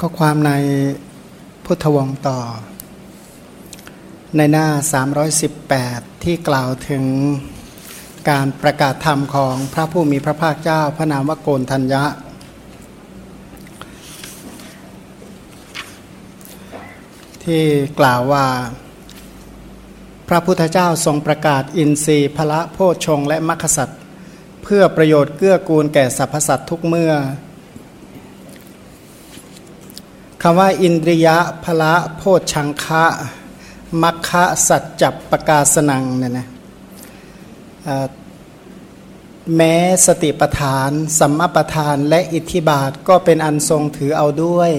ก็ความในพุทธวงศ์ต่อ ในหน้า 318 ที่กล่าวถึงการประกาศธรรมของพระผู้มีพระภาคเจ้าพระนามวโกนทัญญะ ที่กล่าวว่า พระพุทธเจ้าทรงประกาศอินทรีย์พละโพชงและมัคคสัตเพื่อประโยชน์เกื้อกูลแก่สรรพสัตว์ทุกเมื่อ คำว่าอินทรียะพละโพชังคะมัคคะสัจจับประกาศนังเนี่ยนะแม้สติปทาน สัมมาปทานและอิทธิบาทก็เป็นอันทรงถือเอาด้วย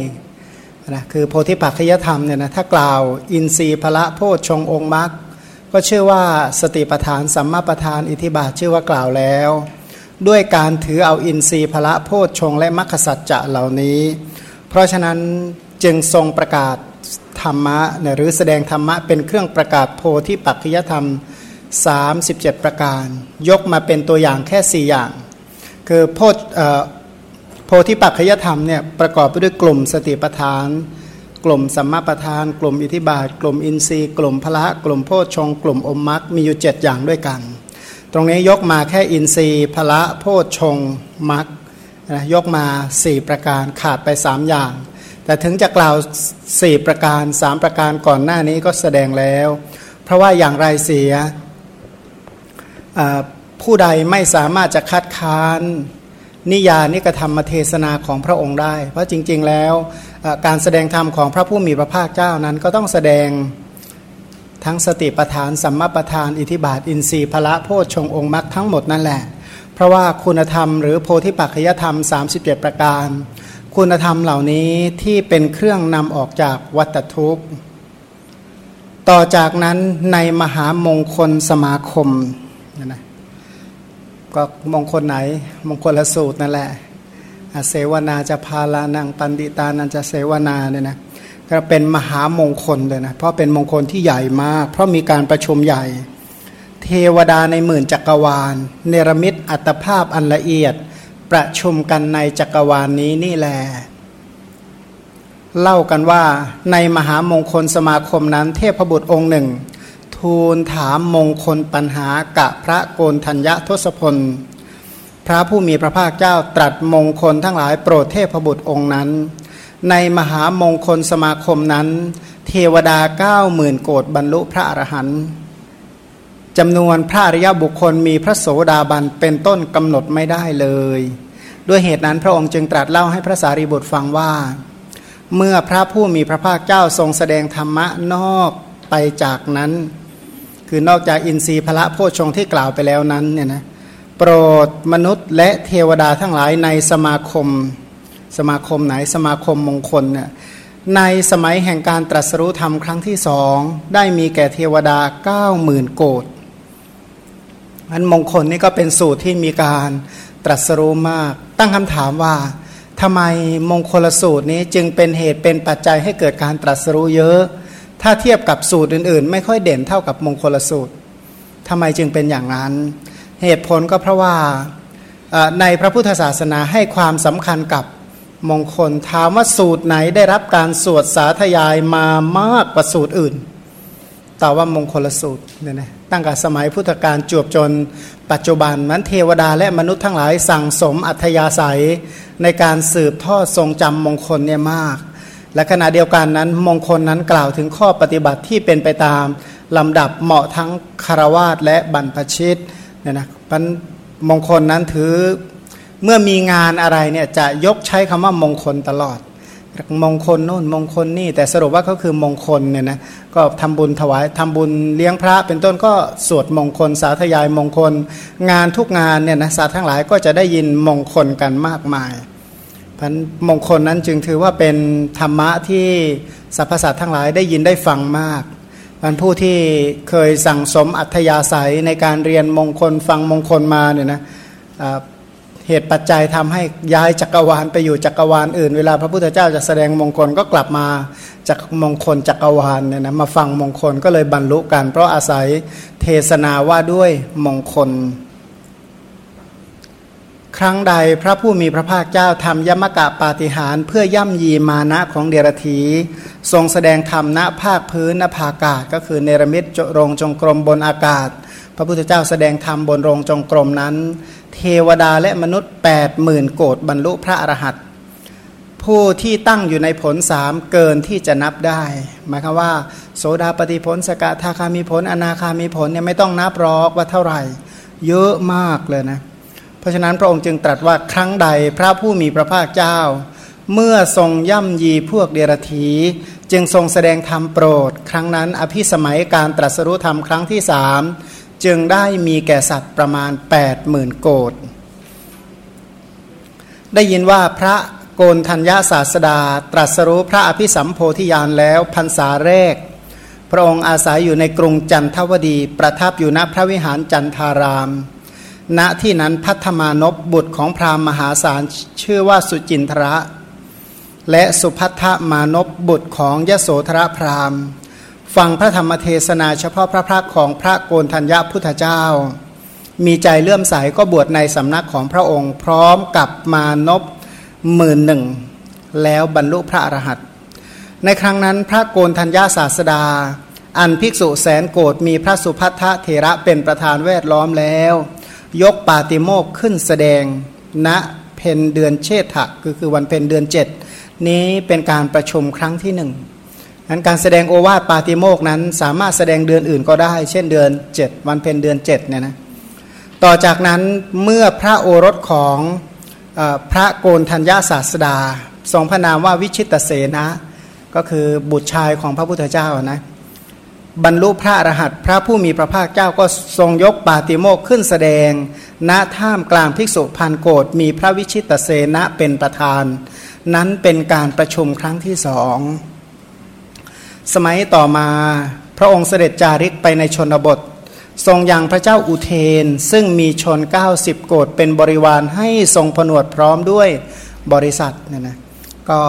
นะคือโพธิปัจขยธรรมเนี่ยนะถ้ากล่าวอินทรีย์พละโพชงองค์มรรคก็ชื่อว่าสติปทาน สัมมาปทาน อิทธิบาทชื่อว่ากล่าวแล้ว ด้วยการถือเอาอินทรีย์พละโพชงและมัคคสัจจะเหล่านี้ เพราะฉะนั้นจึงทรงประกาศธรรมะหรือแสดงธรรมะเป็นเครื่องประกาศโพธิปัจจยธรรม 37 ประการ ยกมาเป็นตัวอย่างแค่ 4 อย่าง คือโพโพธิปัจจยธรรมเนี่ยประกอบไปด้วยกลุ่มสติปัฏฐาน กลุ่มสัมมาปัฏฐาน กลุ่มอิทิบาท กลุ่มอินทรีย์ กลุ่มพละ กลุ่มโพชงกลุ่มอมมัคมีอยู่ 7 อย่างด้วยกัน ตรงนี้ยกมาแค่อินทรีย์พละโพชงมัค นะยกมา 4 ประการขาดไป 3 อย่าง แต่ถึงจะกล่าว 4 ประการ 3 ประการก่อนหน้านี้ก็แสดงแล้ว เพราะว่าอย่างไรเสียผู้ใดไม่สามารถจะคัดค้านนิยานิกระทำมเทศนาของพระองค์ได้ เพราะจริง ๆ แล้วการแสดงธรรมของพระผู้มีพระภาคเจ้านั้นก็ต้องแสดงทั้งสติปทานสัมมาปทาน อิทิบาท อินทรีย์พละโพชฌงองค์มรรคทั้งหมดนั่นแหละ เพราะว่าคุณธรรมหรือโพธิปัจจยธรรม 37 ประการ คุณธรรมเหล่านี้ที่เป็นเครื่องนำออกจากวัตทุกข์ ต่อจากนั้นในมหามงคลสมาคมนะก็มงคลไหน มงคลละสูตรนั่นแหละเสวนาจะพาลานังปันติตานันจะเสวนาเนี่ยนะก็เป็นมหามงคลเลยนะเพราะเป็นมงคลที่ใหญ่มาก เพราะมีการประชุมใหญ่ เทวดาในหมื่นจักรวาล เนรมิตอัตภาพอันละเอียด ประชุมกันในจักรวาลนนี้นี่แหละเล่ากันว่าในมหามงคลสมาคมนั้นเทพบุตรองค์หนึ่ง ทูลถามมงคลปัญหากะพระโกนธัญญทศพล พระผู้มีพระภาคเจ้าตรัสมงคลทั้งหลายโปรดเทพบุตรองค์นั้น ในมหามงคลสมาคมนั้น เทวดาเก้าหมื่นโกดบรรลุพระอรหันต์ จำนวนพระอริยบุคคลมีพระโสดาบันเป็นต้นกำหนดไม่ได้เลย ด้วยเหตุนั้นพระองค์จึงตรัสเล่าให้พระสารีบุตรฟังว่า เมื่อพระผู้มีพระภาคเจ้าทรงแสดงธรรมะนอกไปจากนั้น คือนอกจากอินทรีย์พระโพชงที่กล่าวไปแล้วนั้นเนี่ยนะโปรดมนุษย์และเทวดาทั้งหลายในสมาคม สมาคมไหนสมาคมมงคลเนี่ยในสมัยแห่งการตรัสรู้ธรรมครั้งที่สองได้มีแก่เทวดาเก้าหมื่นโกด อันมงคลนี่ก็เป็นสูตรที่มีการตรัสรู้มาก ตั้งคำถามว่าทำไมมงคลสูตรนี้จึงเป็นเหตุเป็นปัจจัยให้เกิดการตรัสรู้เยอะ ถ้าเทียบกับสูตรอื่นๆ ไม่ค่อยเด่นเท่ากับมงคลสูตรทำไมจึงเป็นอย่างนั้น เหตุผลก็เพราะว่าในพระพุทธศาสนาให้ความสำคัญกับมงคลถามว่าสูตรไหนได้รับการสวดสาธยายมามากกว่าสูตรอื่น ตอบว่ามงคลสูตรเนี่ยนะตั้งแต่สมัยพุทธกาลจวบจนปัจจุบันมันเทวดาและมนุษย์ทั้งหลายสั่งสมอัธยาศัยในการสืบทอดทรงจำมงคลเนี่ยมาก และขณะเดียวกันนั้นมงคลนั้นกล่าวถึงข้อปฏิบัติที่เป็นไปตามลำดับเหมาะทั้งคารวาสและบรรพชิตเนี่ยนะมันมงคลนั้นถือเมื่อมีงานอะไรเนี่ยจะยกใช้คำว่ามงคลตลอด มงคลโน่นมงคลนี่ แต่สรุปว่าก็คือมงคลเนี่ยนะก็ทำบุญถวายทำบุญเลี้ยงพระ เป็นต้นก็สวดมงคล สาธยายมงคล งานทุกงานเนี่ยนะสัตว์ทั้งหลายก็จะได้ยินมงคลกันมากมายพันมงคลนั้นจึงถือว่าเป็นธรรมะที่สรรพสัตว์ทั้งหลายได้ยินได้ฟังมากพันผู้ที่เคยสั่งสมอัธยาศัยในการเรียนมงคลฟังมงคลมาเนี่ยนะ เหตุปัจจัยทำให้ย้ายจักรวาลไปอยู่จักรวาลอื่น เวลาพระพุทธเจ้าจะแสดงมงคลก็กลับมาจากมงคลจักรวาลเนี่ยนะมาฟังมงคลก็เลยบรรลุกัน เพราะอาศัยเทศนาว่าด้วยมงคล ครั้งใดพระผู้มีพระภาคเจ้าทำยมกะปาฏิหารเพื่อย่ำยีมานะของเดรธีทรงแสดงธรรมณภาคพื้นณภาอากาศ ก็คือเนรมิตโรงจงกรมบนอากาศ พระพุทธเจ้าแสดงธรรมบนโรงจงกรมนั้น เทวดาและมนุษย์ 8 0,000โกดบรรลุพระอรหันต์ผู้ที่ตั้งอยู่ในผลสามเกินที่จะนับได้ หมายความว่า โสดาปฏิผลสกทาคามีผล อนาคามีผลเนี่ยไม่ต้องนับรอกว่าเท่าไหร่ เยอะมากเลยนะ เพราะฉะนั้นพระองค์จึงตรัสว่าครั้งใดพระผู้มีพระภาคเจ้า เมื่อทรงย่ำยีพวกเดรธีจึงทรงแสดงธรรมโปรด ครั้งนั้นอภิสมัยการตรัสรู้ธรรมครั้งที่สาม จึงได้มีแก่สัตว์ประมาณ 8 0,000โกดได้ยินว่าพระโกนธัญญาศาสดา ตรัสรู้พระอภิสัมโพธิญาณแล้วพรรษาแรก พระองค์อาศัยอยู่ในกรุงจันทวดี ประทับอยู่ณพระวิหารจันทาราม ณที่นั้นพัฒมานพบุตรของพราหมณ์มหาศาลชื่อว่าสุจินทระ และสุพัทธมานพบุตรของยโสธรพราหมณ์ ฟังพระธรรมเทศนาเฉพาะพระพักของพระโกนธัญญาพุทธเจ้า มีใจเลื่อมใสก็บวชในสำนักของพระองค์ พร้อมกับมานพหมื่นหนึ่ง แล้วบรรลุพระอรหันต์ในครั้งนั้นพระโกนธัญญาศาสดา อันภิกษุแสนโกรธมีพระสุพัทธเถระเป็นประธานแวดล้อมแล้ว ยกปาติโมกขึ้นแสดงณเพนเดือนเชษฐะคือคือวันเพนเดือนเจ็ดนี้เป็นการประชุมครั้งที่หนึ่ง นั้นการแสดงโอวาทปาติโมกนั้น สามารถแสดงเดือนอื่นก็ได้ เช่นเดือน 7 วันเพนเดือน7เนี่ยนะต่อจากนั้นเมื่อพระโอรสของพระโกนธัญญาศาสดา ทรงพระนามว่าวิชิตเสนะ ก็คือบุตรชายของพระพุทธเจ้านะบรรลุพระอรหันต์พระผู้มีพระภาคเจ้าก็ทรงยกปาติโมกขึ้นแสดง ณท่ามกลางภิกษุพันโกดมีพระวิชิตเสนะเป็นประธาน นั้นเป็นการประชุมครั้งที่สอง สมัยต่อมาพระองค์เสด็จจาริกไปในชนบท ทรงยังพระเจ้าอุเทน ซึ่งมีชน 90 โกดเป็นบริวารให้ทรงผนวดพร้อมด้วยบริษัทเนี่ยนะก็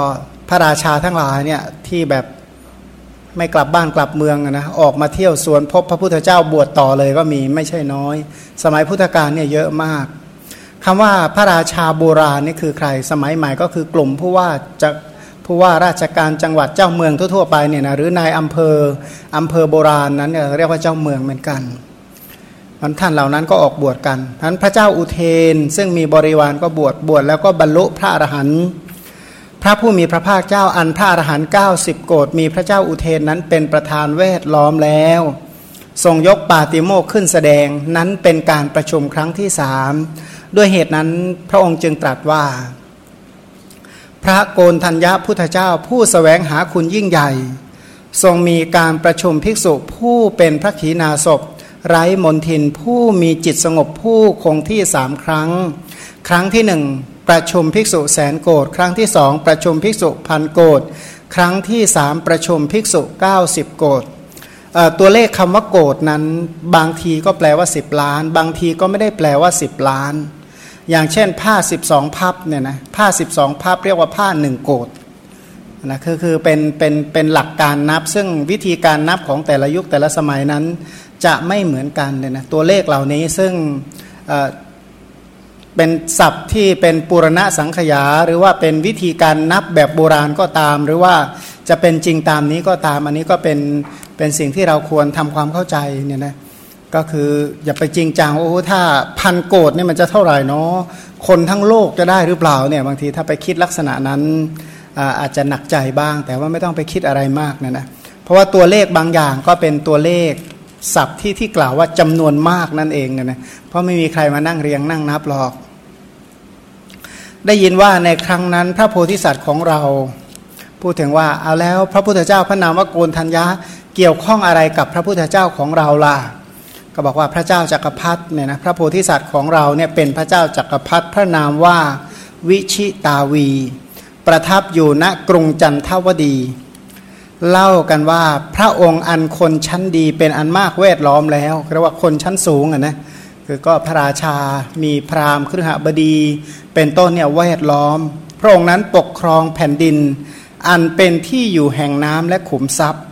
พระราชาทั้งหลายเนี่ยที่แบบไม่กลับบ้านกลับเมืองนะออกมาเที่ยวสวนพบพระพุทธเจ้าบวชต่อเลยก็มีไม่ใช่น้อย สมัยพุทธกาลเนี่ยเยอะมากคำว่าพระราชาโบราณนี่คือใคร สมัยใหม่ก็คือกลุ่มผู้ว่าจะ ผู้ว่าราชการจังหวัดเจ้าเมืองทั่วๆไปเนี่ยนะหรือนายอำเภออำเภอโบราณนั้นเนี่ยเรียกว่าเจ้าเมืองเหมือนกันมันท่านเหล่านั้นก็ออกบวชกันท่านพระเจ้าอุเทน ซึ่งมีบริวารก็บวชบวชแล้วก็บรรลุพระอรหันต์พระผู้มีพระภาคเจ้าอันพระอรหันต์เก้าสิบโกดมีพระเจ้าอุเทนนั้นเป็นประธานเวทล้อมแล้ว ทรงยกปาติโมกขึ้นแสดงนั้นเป็นการประชุมครั้งที่สามด้วยเหตุนั้นพระองค์จึงตรัสว่า พระโกนธัญญาพุทธเจ้าผู้สแสวงหาคุณยิ่งใหญ่ ทรงมีการประชุมภิกษุผู้เป็นพระขีณาสพ ไร้มนทินผู้มีจิตสงบผู้คงที่สามครั้ง ครั้งที่หนึ่งประชุมภิกษุแสนโกดครั้งที่สองประชุมภิกษุพันโกดครั้งที่สามประชุมภิกษุ 90 โกดตัวเลขคำว่าโกดนั้น บางทีก็แปลว่า 10 ล้าน บางทีก็ไม่ได้แปลว่า 10 ล้าน อย่างเช่นผ้า 12 พับเนี่ยนะผ้า 12 พับเรียกว่าผ้าหนึ่งโกดนะคือคือเป็นเป็นเป็นหลักการนับ ซึ่งวิธีการนับของแต่ละยุคแต่ละสมัยนั้นจะไม่เหมือนกันเลยนะตัวเลขเหล่านี้ซึ่งเป็นศัพท์ที่เป็นปุรณะสังขยา หรือว่าเป็นวิธีการนับแบบโบราณก็ตาม หรือว่าจะเป็นจริงตามนี้ก็ตาม อันนี้ก็เป็นเป็นสิ่งที่เราควรทำความเข้าใจเนี่ยนะ ก็คืออย่าไปจริงจังโอ้ถ้าพันโกดเนี่ยมันจะเท่าไหร่เนาะคนทั้งโลกจะได้หรือเปล่าเนี่ยบางทีถ้าไปคิดลักษณะนั้นอาจจะหนักใจบ้าง แต่ว่าไม่ต้องไปคิดอะไรมากนะนะเพราะว่าตัวเลขบางอย่างก็เป็นตัวเลขศัพท์ที่ที่กล่าวว่าจำนวนมากนั่นเองนะนะเพราะไม่มีใครมานั่งเรียงนั่งนับหรอก ได้ยินว่าในครั้งนั้นพระโพธิสัตว์ของเรา พูดถึงว่าเอาแล้วพระพุทธเจ้าพระนามว่าโกนธัญญาเกี่ยวข้องอะไรกับพระพุทธเจ้าของเราล่ะ ก็บอกว่าพระเจ้าจักรพรรดิเนี่ยนะพระโพธิสัตว์ของเราเนี่ยเป็นพระเจ้าจักรพรรดิพระนามว่าวิชิตาวี ประทับอยู่ณกรุงจันทวดี เล่ากันว่าพระองค์อันคนชั้นดีเป็นอันมากเวทล้อมแล้วเรียกว่าคนชั้นสูงอะนะคือก็พระราชา มีพราหมณ์ครหบดี เป็นต้นเนี่ยเวทล้อม พระองค์นั้นปกครองแผ่นดิน อันเป็นที่อยู่แห่งน้ำและขุมทรัพย์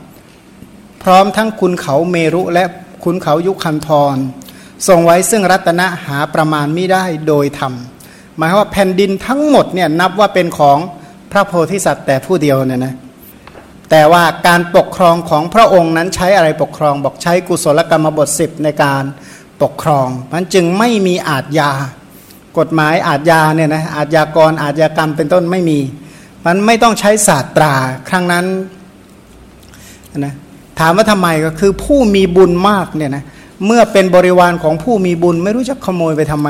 พร้อมทั้งคุณเขาเมรุและ คุณเขายุคันธรทรงไว้ซึ่งรัตนะหาประมาณไม่ได้โดยธรรมหมายว่าแผ่นดินทั้งหมดเนี่ยนับว่าเป็นของพระโพธิสัตว์แต่ผู้เดียวเนี่ยนะแต่ว่าการปกครองของพระองค์นั้นใช้อะไรปกครองบอกใช้กุศลกรรมบทสิบในการปกครองมันจึงไม่มีอาทยากฎหมายอาทยาเนี่ยนะอาทยากรอาทยากรรมเป็นต้นไม่มี มันไม่ต้องใช้ศาสตราครั้งนั้นนะ ถามว่าทำไมก็คือผู้มีบุญมากเนี่ยนะเมื่อเป็นบริวารของผู้มีบุญ ไม่รู้จะขโมยไปทำไม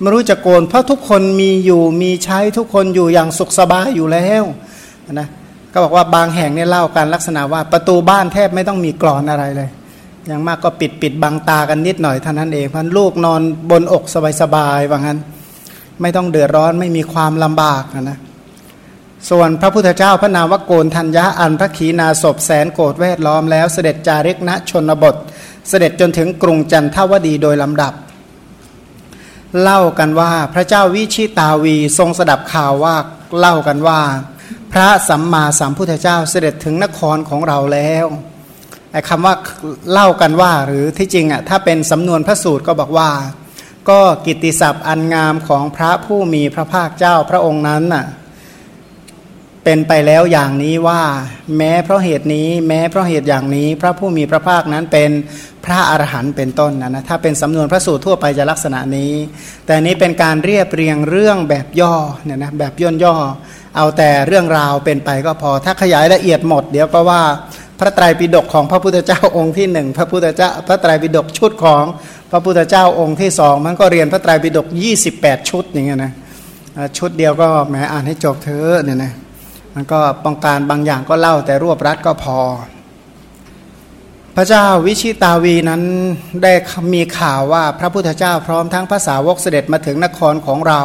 ไม่รู้จะโกน เพราะทุกคนมีอยู่มีใช้ทุกคนอยู่อย่างสุขสบายอยู่แล้วนะก็บอกว่าบางแห่งเนี่ยเล่าการลักษณะว่าประตูบ้านแทบไม่ต้องมีกรอนอะไรเลยอย่างมากก็ปิดปิดบังตากันนิดหน่อยเท่านั้นเองพันลูกนอนบนอกสบายๆว่างั้น ไม่ต้องเดือดร้อนไม่มีความลำบากนะ ส่วนพระพุทธเจ้าพระนามวโกนทัญญาอันพระขีณาศพแสนโกรธแวดล้อมแล้วเสด็จจาริกณชนบท เสด็จจนถึงกรุงจันทวดีโดยลำดับ เล่ากันว่าพระเจ้าวิชิตาวีทรงสดับข่าวว่าเล่ากันว่า พระสัมมาสัมพุทธเจ้าเสด็จถึงนครของเราแล้วไอ้คำว่าเล่ากันว่าหรือที่จริงอะถ้าเป็นสำนวนพระสูตรก็บอกว่า ก็กิตติศัพท์อันงามของพระผู้มีพระภาคเจ้าพระองค์นั้นน่ะ เป็นไปแล้วอย่างนี้ว่า แม้เพราะเหตุนี้แม้เพราะเหตุอย่างนี้พระผู้มีพระภาคนั้นเป็นพระอรหันต์เป็นต้นนะนะถ้าเป็นสำนวนพระสูตรทั่วไปจะลักษณะนี้ แต่นี้เป็นการเรียบเรียงเรื่องแบบย่อเนี่ยนะแบบย่นย่อ เอาแต่เรื่องราวเป็นไปก็พอ ถ้าขยายละเอียดหมด เดี๋ยวก็ว่าพระไตรปิฎกของพระพุทธเจ้าองค์ที่หนึ่งพระพุทธเจ้าพระไตรปิฎกชุดของพระพุทธเจ้าองค์ที่สองมันก็เรียนพระไตรปิฎก28 ชุดอย่างเงี้ยนะชุดเดียวก็แหมอ่านให้จบเถอะเนี่ยนะ มันก็ป้องการบางอย่างก็เล่าแต่รวบรัดก็พอ พระเจ้าวิชิตาวีนั้นได้มีข่าวว่าพระพุทธเจ้าพร้อมทั้งภาษาวกเสด็จมาถึงนครของเรา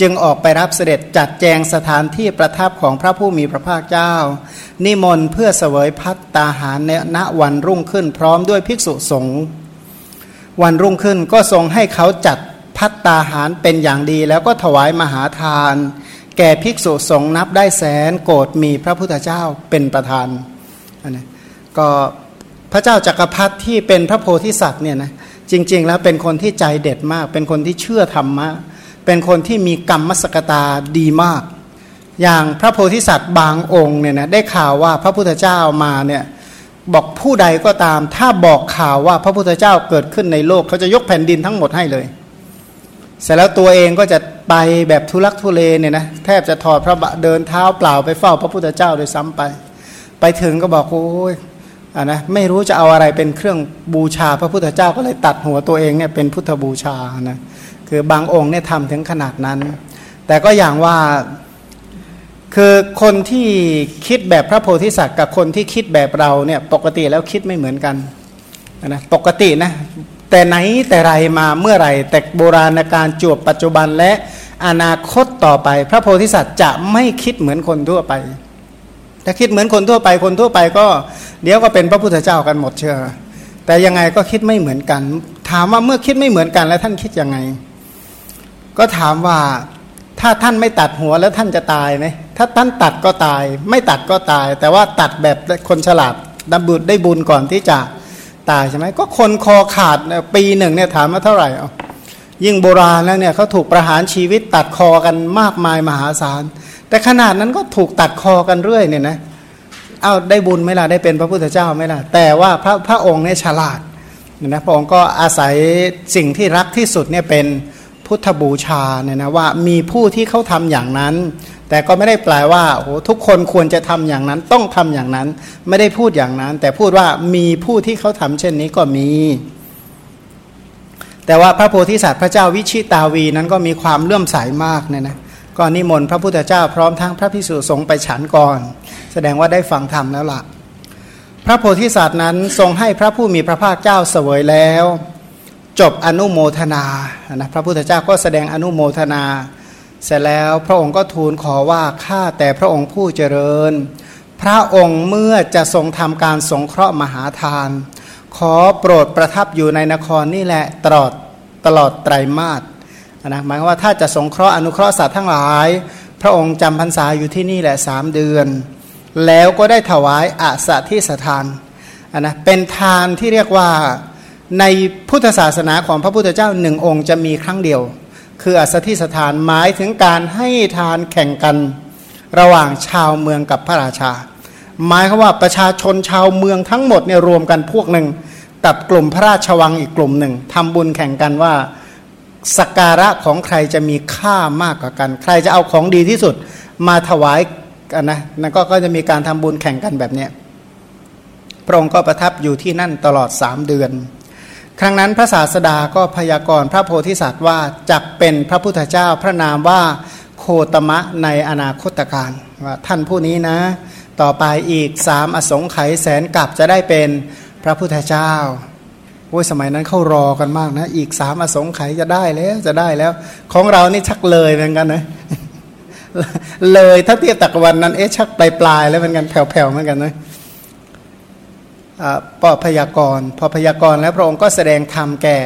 จึงออกไปรับเสด็จจัดแจงสถานที่ประทับของพระผู้มีพระภาคเจ้า นิมนต์เพื่อเสวยพัตตาหารในณวันรุ่งขึ้นพร้อมด้วยภิกษุสงฆ์วันรุ่งขึ้นก็ทรงให้เขาจัดพัตตาหารเป็นอย่างดีแล้วก็ถวายมหาทาน แก่ภิกษุสงฆ์นับได้แสนโกรธมีพระพุทธเจ้าเป็นประธานนะก็พระเจ้าจักรพรรดิที่เป็นพระโพธิสัตว์เนี่ยนะจริง ๆ แล้วเป็นคนที่ใจเด็ดมาก เป็นคนที่เชื่อธรรมะ เป็นคนที่มีกรรมมศกตาดีมาก อย่างพระโพธิสัตว์บางองค์เนี่ยนะได้ข่าวว่าพระพุทธเจ้ามาเนี่ยบอกผู้ใดก็ตาม ถ้าบอกข่าวว่าพระพุทธเจ้าเกิดขึ้นในโลก เขาจะยกแผ่นดินทั้งหมดให้เลย เสร็จแล้วตัวเองก็จะ ไปแบบทุลักทุเลเนี่ยนะแทบจะถอดพระบะเดินเท้าเปล่าไปเฝ้าพระพุทธเจ้าโดยซ้ำไป ไปถึงก็บอกโอ้ยอะนะไม่รู้จะเอาอะไรเป็นเครื่องบูชาพระพุทธเจ้าก็เลยตัดหัวตัวเองเนี่ยเป็นพุทธบูชานะคือบางองค์เนี่ยทำถึงขนาดนั้น แต่ก็อย่างว่าคือคนที่คิดแบบพระโพธิสัตว์กับคนที่คิดแบบเราเนี่ยปกติแล้วคิดไม่เหมือนกันนะปกตินะ แต่ไหนแต่ไรมาเมื่อไรแต่โบราณการจวบปัจจุบันและอนาคตต่อไป พระโพธิสัตว์จะไม่คิดเหมือนคนทั่วไป ถ้าคิดเหมือนคนทั่วไปคนทั่วไปก็ เดี๋ยวก็เป็นพระพุทธเจ้ากันหมดเชื่อ แต่ยังไงก็คิดไม่เหมือนกัน ถามว่าเมื่อคิดไม่เหมือนกันแล้วท่านคิดยังไง ก็ถามว่าถ้าท่านไม่ตัดหัวแล้วท่านจะตายไหมถ้าท่านตัดก็ตาย ไม่ตัดก็ตาย แต่ว่าตัดแบบคนฉลาดดับบุญได้บุญก่อนที่จะ ตายใช่ไหมก็คนคอขาดปีหนึ่งเนี่ยถามมาเท่าไหร่เอายิ่งโบราณแล้วเนี่ยเขาถูกประหารชีวิตตัดคอกันมากมายมหาศาล แต่ขนาดนั้นก็ถูกตัดคอกันเรื่อยเนี่ยนะเอาได้บุญไหมล่ะได้เป็นพระพุทธเจ้าไหมล่ะแต่ว่าพระพระองค์เนี่ยฉลาดนะพระองค์ก็อาศัยสิ่งที่รักที่สุดเนี่ยเป็น พุทธบูชาเนี่ยนะว่ามีผู้ที่เขาทำอย่างนั้น แต่ก็ไม่ได้แปลว่าโอ้ทุกคนควรจะทำอย่างนั้นต้องทำอย่างนั้น ไม่ได้พูดอย่างนั้น แต่พูดว่ามีผู้ที่เขาทำเช่นนี้ก็มี แต่ว่าพระโพธิสัตว์พระเจ้าวิชิตาวีนั้นก็มีความเลื่อมใสามากเนี่ยนะก็นิมนต์พระพุทธเจ้าพร้อมทั้งพระพิสุสงฆ์ไปฉันก่อน แสดงว่าได้ฟังธรรมแล้วล่ะ พระโพธิสัตว์นั้นทรงให้พระผู้มีพระภาคเจ้าเสวยแล้ว จบอนุโมทนานะพระพุทธเจ้าก็แสดงอนุโมทนา เสร็จแล้วพระองค์ก็ทูลขอว่าข้าแต่พระองค์ผู้เจริญ พระองค์เมื่อจะทรงทำการสงเคราะห์มหาทาน ขอโปรดประทับอยู่ในนครนี่แหละตลอดตลอดไตรมาสนะหมายว่าถ้าจะสงเคราะห์อนุเคราะห์สัตว์ทั้งหลาย พระองค์จำพรรษาอยู่ที่นี่แหละสามเดือน แล้วก็ได้ถวายอาสาที่สถานนะเป็นทานที่เรียกว่า ในพุทธศาสนาของพระพุทธเจ้าหนึ่งองค์จะมีครั้งเดียว คืออัสถิสถานหมายถึงการให้ทานแข่งกันระหว่างชาวเมืองกับพระราชา หมายคือว่าประชาชนชาวเมืองทั้งหมดเนี่ยรวมกันพวกหนึ่งกับกลุ่มพระราชวังอีกกลุ่มหนึ่งทำบุญแข่งกันว่าสักการะของใครจะมีค่ามากกว่ากัน ใครจะเอาของดีที่สุดมาถวายกันนะนั่นก็จะมีการทำบุญแข่งกันแบบนี้พระองค์ก็ประทับอยู่ที่นั่นตลอดสามเดือน ครั้งนั้นพระศาสดาก็พยากรณ์พระโพธิสัตว์ว่าจะเป็นพระพุทธเจ้าพระนามว่าโคตมะในอนาคตการว่าท่านผู้นี้นะ ต่อไปอีกสามอสงไขยแสนกับจะได้เป็นพระพุทธเจ้าโอ้ยสมัยนั้นเข้ารอกันมากนะ อีกสามอสงไขยจะได้แล้วจะได้แล้ว ของเรานี่ชักเลยเหมือนกันนะเลยถ้าเทียบตักวันนั้นเอ๊ะชักปลายปลายแล้วเหมือนกันแผ่วๆเหมือนกันนะ ปอพยากรพอพยากรแล้วพระองค์ก็แสดงธรรมแก่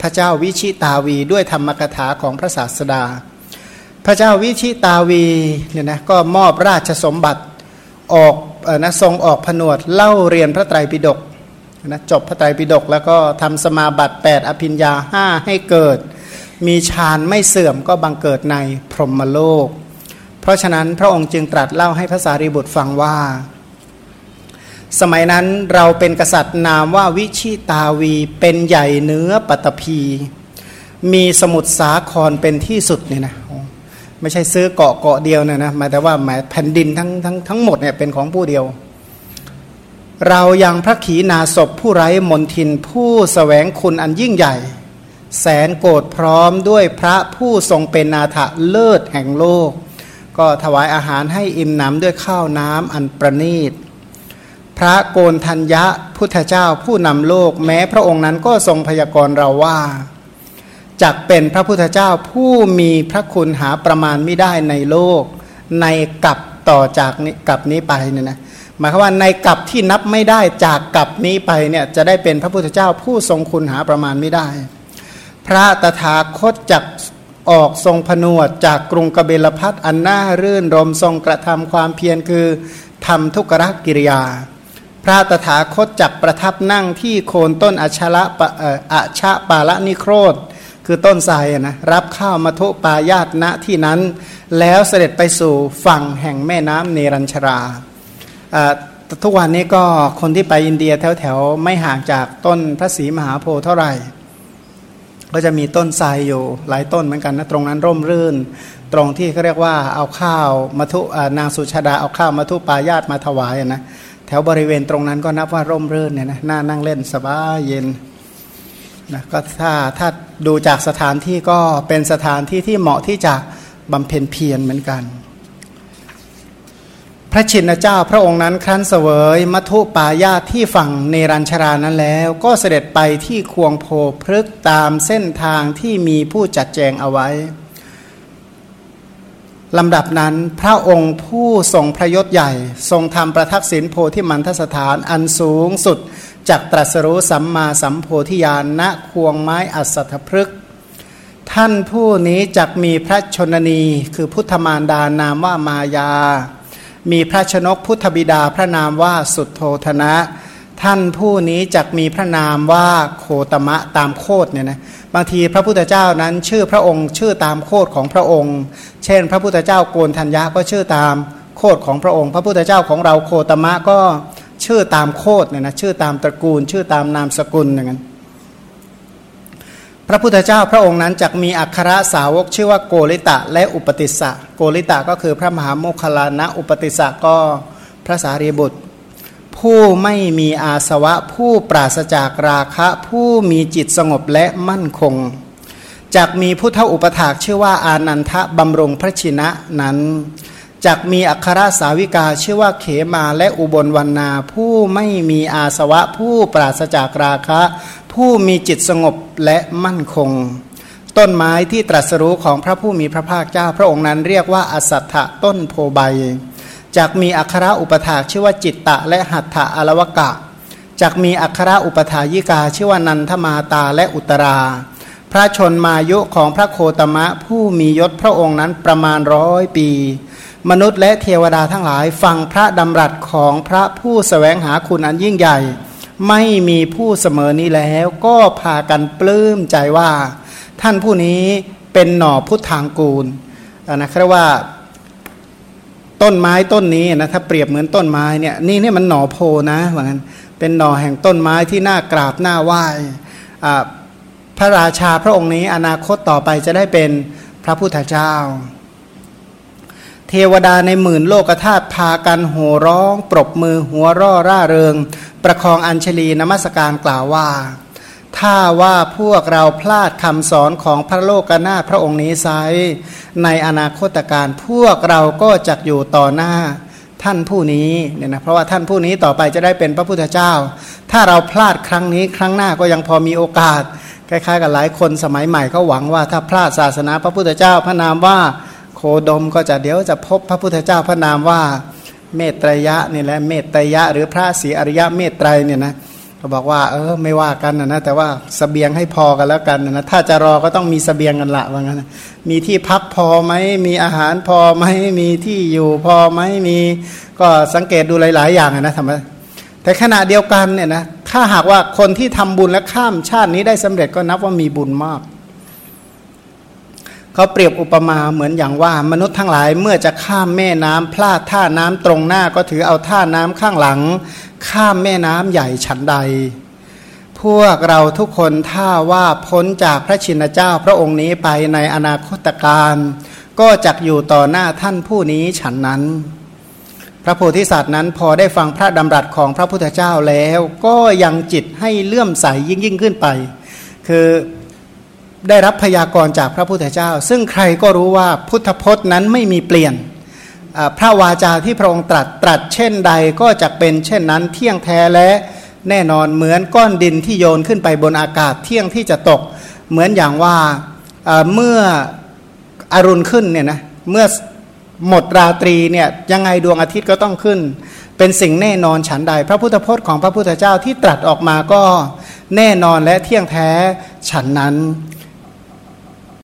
พระเจ้าวิชิตาวีด้วยธรรมกถาของพระศาสดา พระเจ้าวิชิตาวีเนี่ยนะก็มอบราชสมบัติออกนะทรงออกผนวดเล่าเรียนพระไตรปิฎกนะจบพระไตรปิฎกแล้วก็ทำสมาบัติ 8 อภิญญาห้าให้เกิด มีฌานไม่เสื่อมก็บังเกิดในพรหมโลก เพราะฉะนั้นพระองค์จึงตรัสเล่าให้พระสารีบุตรฟังว่า สมัยนั้นเราเป็นกษัตริย์นามว่าวิชิตาวีเป็นใหญ่เนื้อปัตภี มีสมุทรสาครเป็นที่สุดเนี่ยนะไม่ใช่ซื้อเกาะเกาะเดียวนี่ยนะหมายแต่ว่าหมายแผ่นดินทั้งทั้งทั้งหมดเนี่ยเป็นของผู้เดียว เรายังพระขีณาศพผู้ไร้มนทินผู้สแสวงคุณอันยิ่งใหญ่ แสนโกรธพร้อมด้วยพระผู้ทรงเป็นนาถเลิศแห่งโลก ก็ถวายอาหารให้อิ่มหนำด้วยข้าวน้ำอันประณีต พระโกนทัญญะพุทธเจ้าผู้นำโลกแม้พระองค์นั้นก็ทรงพยากรณ์เราว่าจักเป็นพระพุทธเจ้าผู้มีพระคุณหาประมาณไม่ได้ในโลก ในกับต่อจากนี้กับนี้ไปเนี่ยนะหมายความว่าในกับที่นับไม่ได้จากกับนี้ไปเนี่ยจะได้เป็นพระพุทธเจ้าผู้ทรงคุณหาประมาณไม่ได้ พระตถาคตจักออกทรงผนวดจากกรุงกเบลพัทอันน่ารื่นรมทรงกระทำความเพียรคือทำทุกรกิริยา พระตถาคตจักประทับนั่งที่โคนต้นอัชละอัชะปาละนิโครธ คือต้นไทรนะรับข้าวมาทุปายาตณที่นั้น แล้วเสด็จไปสู่ฝั่งแห่งแม่น้ำเนรัญชราทุกวันนี้ก็คนที่ไปอินเดียแถวๆไม่ห่างจากต้นพระศรีมหาโพธิ์เท่าไหร่ ก็จะมีต้นไทรอยู่หลายต้นเหมือนกันนะตรงนั้นร่มรื่น ตรงที่เขาเรียกว่าเอาข้าวมาทุนางสุชาดาเอาข้าวมาทุปายาตมาถวายนะ แถวบริเวณตรงนั้นก็นับว่าร่มรื่นเนี่ยนะน่านั่งเล่นสบายเย็นนะก็ถ้าถ้าดูจากสถานที่ก็เป็นสถานที่ที่เหมาะที่จะบำเพ็ญเพียรเหมือนกัน พระชินเจ้าพระองค์นั้นครั้นเสวยมัทุปายาที่ฝั่งเนรัญชรานั้นแล้ว ก็เสด็จไปที่ควงโพพฤกตามเส้นทางที่มีผู้จัดแจงเอาไว้ ลำดับนั้นพระองค์ผู้ทรงพระยศใหญ่ ทรงทำประทักษิณโพธิมันทสถานอันสูงสุดจากตรัสรู้สัมมาสัมโพธิญาณณควงไม้อัศทพฤกท่านผู้นี้จักมีพระชนนีคือพุทธมารดานามว่ามายา มีพระชนกพุทธบิดาพระนามว่าสุดโทธนะ ท่านผู้นี้จักมีพระนามว่าโคตมะตามโคดเนี่ยนะบางทีพระพุทธเจ้านั้นชื่อพระองค์ชื่อตามโคดของพระองค์ เช่น พระพุทธเจ้าโกนธัญญาก็ชื่อตามโคดของพระองค์ พระพุทธเจ้าของเราโคตมะก็ชื่อตามโคดเนี่ยนะชื่อตามตระกูล ชื่อตามนามสกุลอย่างนั้นพระพุทธเจ้าพระองค์นั้นจะมีอัครสาวกชื่อว่าโกริตะและอุปติสสะโกริตะก็คือพระมหาโมคคลานะอุปติสสะก็พระสารีบุตร ผู้ไม่มีอาสวะ ผู้ปราศจากราคะ ผู้มีจิตสงบและมั่นคงจากมีพุทธอุปถากชื่อว่าอานันทะบำรงพระชินะนั้นจากมีอัครสาวิกาชื่อว่าเขมาและอุบลวันนา ผู้ไม่มีอาสวะ ผู้ปราศจากราคะ ผู้มีจิตสงบและมั่นคง ต้นไม้ที่ตรัสรู้ของพระผู้มีพระภาคเจ้าพระองค์นั้นเรียกว่าอสัตถะต้นโพใบ จากมีอัคระอุปถาชื่อว่าจิตตะและหัตถะอลวกะจากมีอัคระอุปถายิกาชื่อว่านันทมาตาและอุตรา พระชนมายุของพระโคตมะผู้มียศพระองค์นั้นประมาณร้อยปี มนุษย์และเทวดาทั้งหลายฟังพระดำรัสของพระผู้สแสวงหาคุณอันยิ่งใหญ่ ไม่มีผู้เสมอนี้แล้วก็พากันปลื้มใจว่า ท่านผู้นี้เป็นหน่อพุทธทางกูลนะเรียกว่า ต้นไม้ต้นนี้นะถ้าเปรียบเหมือนต้นไม้เนี่ยนี่นี่มันหน่อโพนะว่างั้นเป็นหน่อแห่งต้นไม้ที่น่ากราบน่าไหว้พระราชาพระองค์นี้อนาคตต่อไปจะได้เป็นพระพุทธเจ้า เทวดาในหมื่นโลกธาตุพากันโห่ร้อง ปรบมือหัวร่อร่าเริง ประคองอัญชลีนมัสการกล่าวว่า ถ้าว่าพวกเราพลาดคำสอนของพระโลกนาถพระองค์นี้ไซในอนาคตการพวกเราก็จะอยู่ต่อหน้าท่านผู้นี้เนี่ยนะเพราะว่าท่านผู้นี้ต่อไปจะได้เป็นพระพุทธเจ้า ถ้าเราพลาดครั้งนี้ครั้งหน้าก็ยังพอมีโอกาส คล้ายๆ กับหลายคนสมัยใหม่เขาหวังว่าถ้าพลาดศาสนาพระพุทธเจ้าพระนามว่าโคดมก็จะเดี๋ยวจะพบพระพุทธเจ้าพระนามว่าเมตรยะนี่แหละเมตรยะ หรือพระศรีอริยะเมตไตรเนี่ยนะเบอกว่า เออ ไม่ว่ากันนะนะแต่ว่าสเสบียงให้พอกันแล้วกันนะถ้าจะรอก็ต้องมีสเสบียงกันละว่างั้นมีที่พักพอไหมมีอาหารพอไหมมีที่อยู่พอไหมมีก็สังเกตดูหลาย ๆ อย่างนะทำไมแต่ขณะเดียวกันเนี่ยนะถ้าหากว่าคนที่ทำบุญและข้ามชาตินี้ได้สำเร็จก็นับว่ามีบุญมาก เขาเปรียบอุปมาเหมือนอย่างว่ามนุษย์ทั้งหลายเมื่อจะข้ามแม่น้ำพลาดท่าน้ำตรงหน้าก็ถือเอาท่าน้ำข้างหลัง ข้ามแม่น้ำใหญ่ฉันใด พวกเราทุกคนถ้าว่าพ้นจากพระชินเจ้าพระองค์นี้ไปในอนาคตการก็จะอยู่ต่อหน้าท่านผู้นี้ฉันนั้น พระโพธิสัตว์นั้นพอได้ฟังพระดำรัสของพระพุทธเจ้าแล้ว ก็ยังจิตให้เลื่อมใสยยิ่งยิ่งขึ้นไป คือ ได้รับพยากรณ์จากพระพุทธเจ้า ซึ่งใครก็รู้ว่าพุทธพจน์นั้นไม่มีเปลี่ยนพระวาจาที่พระองค์ตรัสตรัสเช่นใดก็จะเป็นเช่นนั้นเที่ยงแท้และแน่นอนเหมือนก้อนดินที่โยนขึ้นไปบนอากาศเที่ยงที่จะตก เหมือนอย่างว่าเมื่ออรุณขึ้นเนี่ยนะเมื่อหมดราตรีเนี่ยยังไงดวงอาทิตย์ก็ต้องขึ้น เป็นสิ่งแน่นอนฉันใด พระพุทธพจน์ของพระพุทธเจ้าที่ตรัสออกมาก็แน่นอนและเที่ยงแท้ฉันนั้น